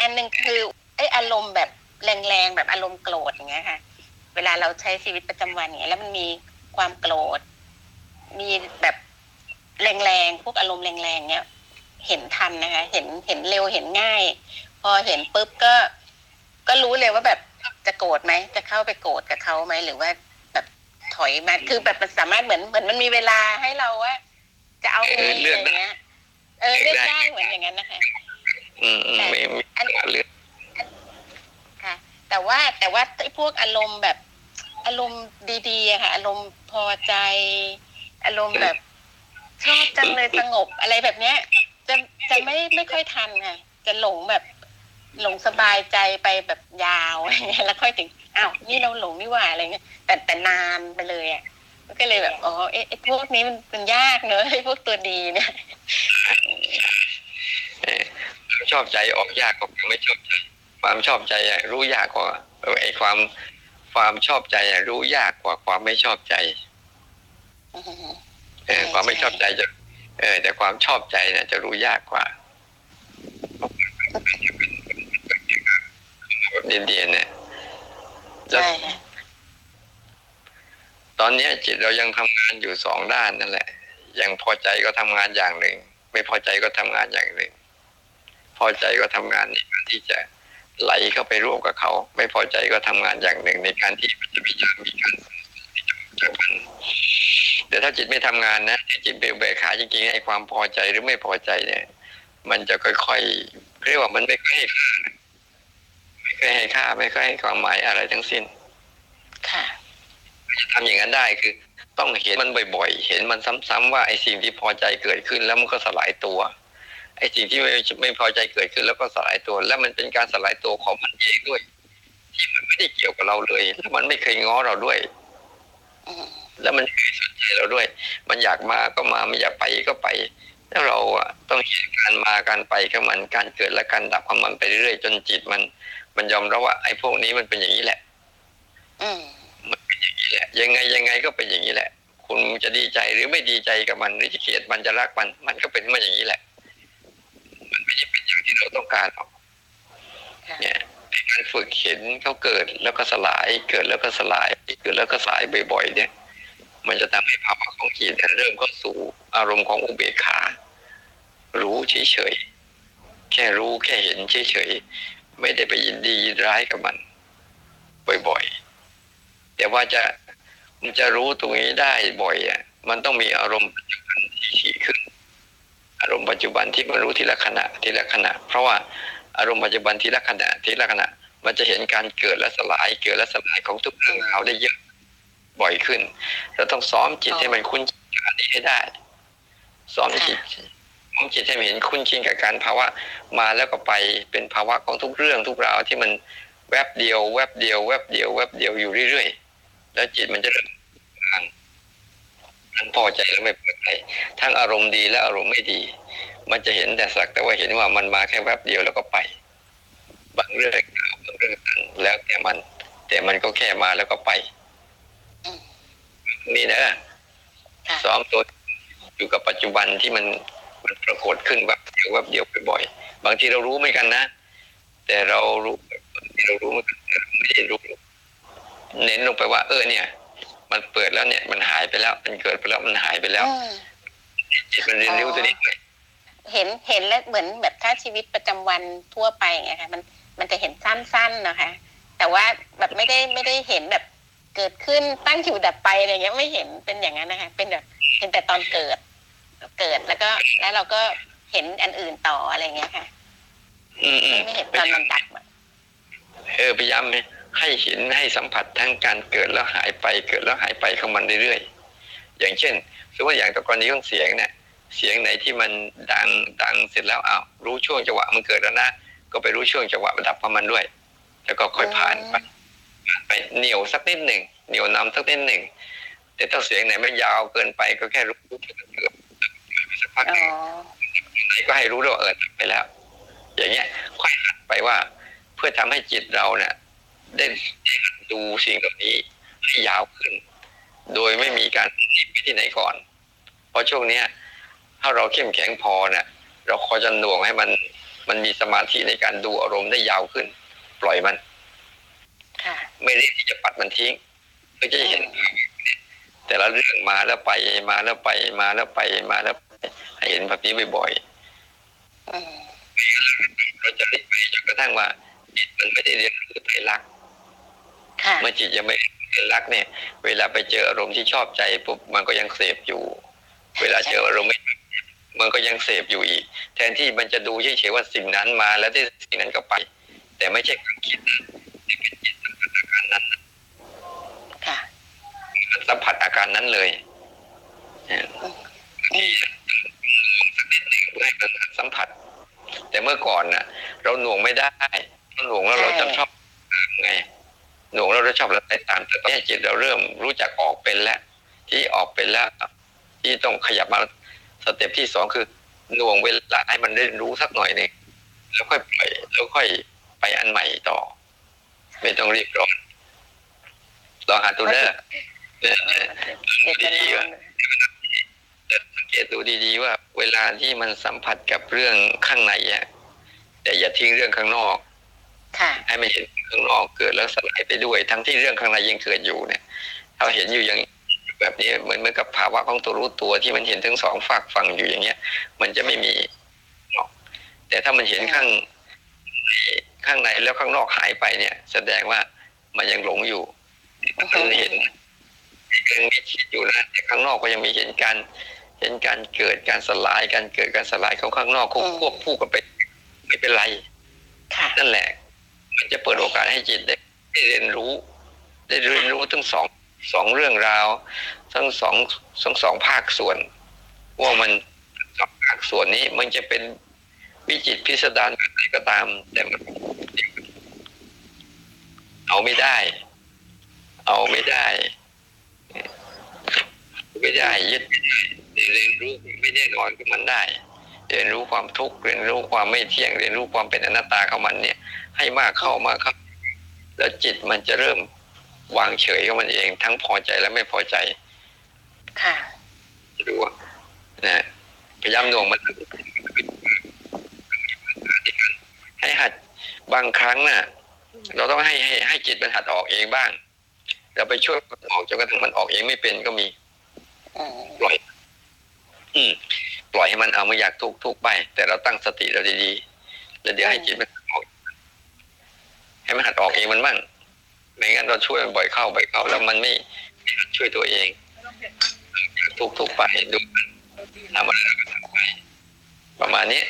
อันหนึ่งคือไอ้อารมณ์แบบแรงๆแบบอารมณ์โกรธอย่างเงี้ยค่ะ เวลาเราใช้ชีวิตประจำวันอย่างเงี้ยแล้วมันมีความโกรธ มีแบบแรงๆพวกอารมณ์แรงๆเนี้ยเห็นทันนะคะ เห็นเห็นเร็วเห็นง่าย พอเห็นปุ๊บก็ ก็รู้เลยว่าแบบจะโกรธไหมจะเข้าไปโกรธกับเขาไหมหรือว่าแบบถอยมาคือแบบมันสามารถเหมือนเหมือนมันมีเวลาให้เราว่าจะเอาไงเออเลือะอกไรได้เงี้ยเออเลือกได้เหมือนอย่างนั้นนะคะ อืมอืมไม่ไม่ อัน เลือก ค่ะ แต่ว่าไอ้พวกอารมณ์แบบอารมณ์ดีๆอะค่ะ อารมณ์พอใจ อารมณ์แบบชอบจังเลยสงบอะไรแบบเนี้ย จะจะไม่ไม่ค่อยทันค่ะ จะหลงแบบหลงสบายใจไปแบบยาวอะไรเงี้ยแล้วค่อยถึงอ้าวนี่เราหลงนี่หว่าอะไรเงี้ยแต่แต่นานไปเลยอะก็เลยแบบอ๋อเอ๊ะไอ้พวกนี้มันมันยากเนอะไอ้พวกตัวดีเนี่ยความชอบใจออกยากกว่าไม่ชอบใจความชอบใจอะรู้ยากกว่า ไอความความชอบใจอะรู้ยากกว่าความไม่ชอบใจอืมเออใช่ความไม่ใช่ชอบใจจะ เออ แต่ความชอบใจเนี่ยจะรู้ยากกว่าเดียนๆเนี่ยแล้วใช่ค่ะตอนเนี้ยจิตเรายังทำงานอยู่สองด้านนั่นแหละ ยังพอใจก็ทำงานอย่างหนึ่ง ไม่พอใจก็ทำงานอย่างหนึ่ง พอใจก็ทำงานในการที่จะ ไหลเข้าไปร่วมกับเขา ไม่พอใจก็ทำงานอย่างหนึ่งในการที่จะพยายามมีการจากมันแต่ถ้าจิตไม่ทำงานนะจิตเบลเบกขาจริงๆไอ้ความพอใจหรือไม่พอใจเนี่ย มันจะค่อยๆเรียกว่ามันไม่ค่อยให้ค่าไม่ค่อยให้ค่าไม่ค่อยให้ความหมายอะไรทั้งสิ้น ค่ะทำอย่างนั้นได้คือ ต้องเห็นมันบ่อยๆ เห็นมันซ้ำๆว่าไอ้สิ่งที่พอใจเกิดขึ้นแล้วมันก็สลายตัว ไอ้สิ่งที่ไม่ไม่พอใจเกิดขึ้นแล้วก็สลายตัว แล้วมันเป็นการสลายตัวของมันเองด้วยที่มันไม่ได้เกี่ยวกับเราเลยแล้วมันไม่เคยง้อเราด้วยแล้วมันไม่เคยสนใจเราด้วย มันอยากมาก็มาไม่อยากไปก็ไป แล้วเราอะต้องเห็นการมาการไปของมันการเกิดและการดับของมันไปเรื่อยๆจนจิตมัน มันยอมรับว่าไอ้พวกนี้มันเป็นอย่างนี้แหละอืมนี่แหละ ยังไงยังไงก็เป็นอย่างนี้แหละ คุณจะดีใจหรือไม่ดีใจกับมันหรือจะเกลียดมันจะรักมัน มันก็เป็นมาอย่างนี้แหละ มันไม่ใช่เป็นอย่างที่เรา ต้องการหรอกค่ะเนี่ยในการฝึกเห็นเขาเกิดแล้วก็สลายเกิดแล้วก็สลายเกิดแล้วก็สลายบ่อยๆเนี่ย มันจะทำให้ภาวะของจิตเนี่ยเริ่มเข้าสู่อารมณ์ของอุเบกขา รู้เฉยๆแค่รู้แค่เห็นเฉยๆไม่ได้ไปยินดียินร้ายกับมัน บ่อยๆแต่ว่าจะมันจะรู้ตรงนี้ได้บ่อยอะมันต้องมีอารมณ์ปัจจุบันที่ถี่ขึ้นอารมณ์ปัจจุบันที่มันรู้ทีละขณะทีละขณะ เพราะว่าอารมณ์ปัจจุบันทีละขณะทีละขณะ มันจะเห็นการเกิดและสลายเกิดและสลายของทุกเรื่องเขาวได้เยอะบ่อยขึ้นเราต้องซ้อมจิตให้มันคุ้นชินกับอันนี้ให้ได้ ซ้อมจิตซ้อมจิตให้มันเห็นคุ้นชินกับการภาวะมาแล้วก็ไปเป็นภาวะของทุกเรื่องทุกราวที่มันแวบเดียว แวบเดียว แวบเดียว แวบเดียวอยู่เรื่อยๆแล้วจิตมันจะเริ่ม ทั้งพอใจและไม่พอใจทั้งอารมณ์ดีและอารมณ์ไม่ดี มันจะเห็นแต่สักแต่ว่าเห็นว่ามันมาแค่แวบเดียวแล้วก็ไป บางเรื่องบางเรื่องแล้วแต่มัน แต่มันก็แค่มาแล้วก็ไปอืมนี่นะค่ะซ้อมตัวอยู่กับปัจจุบันที่มันมันปรากฏขึ้นแวบเดียวแวบเดียวบ่อยๆบางทีเรารู้เหมือนกันนะแต่เรารู้บางทีเรารู้เหมือนกันแต่เราไม่ได้รู้เน้นลงไปว่า เออเนี่ย มันเปิดแล้วเนี่ยมันหายไปแล้ว มันเกิดไปแล้วมันหายไปแล้วอืมจิตมันเรียนรู้ตัวนี้ไปเห็นเห็นแล้วเหมือนแบบถ้าชีวิตประจำวันทั่วไปอย่างเงี้ยค่ะมันมันจะเห็นสั้นๆนะคะ แต่ว่าแบบไม่ได้ไม่ได้เห็นแบบเกิดขึ้นตั้งอยู่ดับไปอะไรเงี้ยไม่เห็นเป็นอย่างนั้นนะคะ เป็นแบบเห็นแต่ตอนเกิด เกิดแล้วก็แล้วเราก็เห็นอันอื่นต่ออะไรเงี้ยค่ะอืมอืไม่มไม่เห็นตอนมันดับอะเออพยายาม ให้เห็นให้สัมผัสทั้งการเกิดแล้วหายไปเกิดแล้วหายไปของมันเรื่อยๆ อย่างเช่นสมมติว่าอย่างตะกรณีของเสียงเนี่ยเสียงไหนที่มันดังดังเสร็จแล้วอ้าวรู้ช่วงจังหวะมันเกิดแล้วนะก็ไปรู้ช่วงจังหวะมันดับของมันด้วย แล้วก็ค่อยผ่านไปผ่านไปเหนียวสักนิดหนึ่งเหนียวนำสักนิดหนึ่งแต่ถ้าเสียงไหนไม่ยาวเกินไปก็แค่รู้ว่ามันเกิดสักพักอ๋อไหนก็ให้รู้ด้วยว่าเออดับไปแล้ว อย่างเงี้ยค่อยหัดไปว่า เพื่อทำให้จิตเราเนี่ย ได้ดูสิ่งเหล่านี้ให้ยาวขึ้น โดยไม่มีการหนีไปที่ไหนก่อน เพราะช่วงเนี้ย ถ้าเราเข้มแข็งพอเนี่ยเราคอยจะหน่วงให้มัน มันมีสมาธิในการดูอารมณ์ได้ยาวขึ้น ปล่อยมันค่ะไม่รีบที่จะปัดมันทิ้งเพื่อจะเห็น แต่ละเรื่องมาแล้วไปมาแล้วไปมาแล้วไปมาแล้วไปให้เห็นแบบนี้บ่อยอืมๆเราจะรีบไปจนกระทั่งว่าจิตมันไม่ได้เรียนรู้ไตรลักษณ์ค่ะ เมื่อจิตยังไม่เรียนรู้ไตรลักษณ์เนี่ย เวลาไปเจออารมณ์ที่ชอบใจปุ๊บมันก็ยังเสพอยู่ เวลาเจออารมณ์ไม่มันก็ยังเสพอยู่อีก แทนที่มันจะดูเฉยๆว่าสิ่งนั้นมา แล้วที่สิ่งนั้นก็ไป แต่ไม่ใช่ความคิดนะแต่เป็นจิตสัมผัสอาการนั้นค่ะมันสัมผัสอาการนั้นเลยเนี่ยอืมเพื่อให้มันสัมผัส แต่เมื่อก่อนน่ะ เราหน่วงไม่ได้เราหน่วงแล้วเราจะชอบไง หน่วงแล้วเราชอบอะไรตามแต่ตอนนี้จิตเราเริ่มรู้จักออกเป็นแล้ว ที่ออกเป็นแล้ว ที่ต้องขยับมาสเต็ปที่สองคือหน่วงเวลาให้มันได้รู้สักหน่อยหนึงแล้วค่อยปล่อยแล้วค่อยไปอันใหม่ต่อ ไม่ต้องรีบร้อนลองหาตัวเด้อเนี่ยเด็กจะรู้แต่สังเกตดูดีๆว่า เวลาที่มันสัมผัสกับเรื่องข้างในอะแต่อย่าทิ้งเรื่องข้างนอกค่ะให้มันเห็น ข้างนอกเกิดแล้วสลายไปด้วย ทั้งที่เรื่องข้างในยังเกิดอยู่เนี่ยถ้าเห็นอยู่อย่างแบบนี้เหมือนเหมือนกับภาวะของตัวรู้ตัวที่มันเห็นทั้งสองฝากฝั่งอยู่อย่างเงี้ย มันจะไม่มีหรอกแต่ถ้ามันเห็นข้างข้างในแล้วข้างนอกหายไปเนี่ย แสดงว่ามันยังหลงอยู่อือฮึมันเห็นยังมีคิดอยู่นะแต่ข้างนอกก็ยังมีเห็นการเห็นการเกิดการสลายการเกิดการสลายของข้างนอกควบควบคู่กันไปไม่เป็นไรค่ะนั่นแหละมันจะ เปิดโอกาสให้จิตได้ไดเรียนรู้ ได้เรียนรู้ทั้งสองสองเรื่องราว ทั้งสองทั้งสองภาคส่วน ว่ามันสองภาคส่วนนี้มันจะเป็นวิจิตพิสดารแบบไหนก็ตาม แต่มันเอาไม่ได้ เอาไม่ได้ ไม่ได้ยึดไม่ได้เรียนรู้ไม่แน่นอนกับมันได้ เรียนรู้ความทุกข์เรียนรู้ความไม่เที่ยงเรียนรู้ความเป็นอนัตตาของมันเนี่ย ให้มากเข้ามากเข้าแล้วจิตมันจะเริ่มวางเฉยของมันเอง ทั้งพอใจและไม่พอใจ ค่ะดูว่านะพยายามหน่วงมันให้หัดบางครั้งน่ะ เราต้องให้ให้ให้จิตมันหัดออกเองบ้างเราไปช่วยมันออกจนกระทั่งมันออกเองไม่เป็นก็มีอืมปล่อย อืม ปล่อยให้มันเอาไม่อยากทุกทุกไป แต่เราตั้งสติเราดีๆแล้วเดี๋ยวให้จิตมันออกให้มันหัดออกเองมันบ้างไม่งั้นเราช่วยมันบ่อยเข้าบ่อยเข้าแล้วมันไม่ไม่ช่วยตัวเอง ทุกทุกไปดูมันทำอะไรก็ทำไปประมาณนี้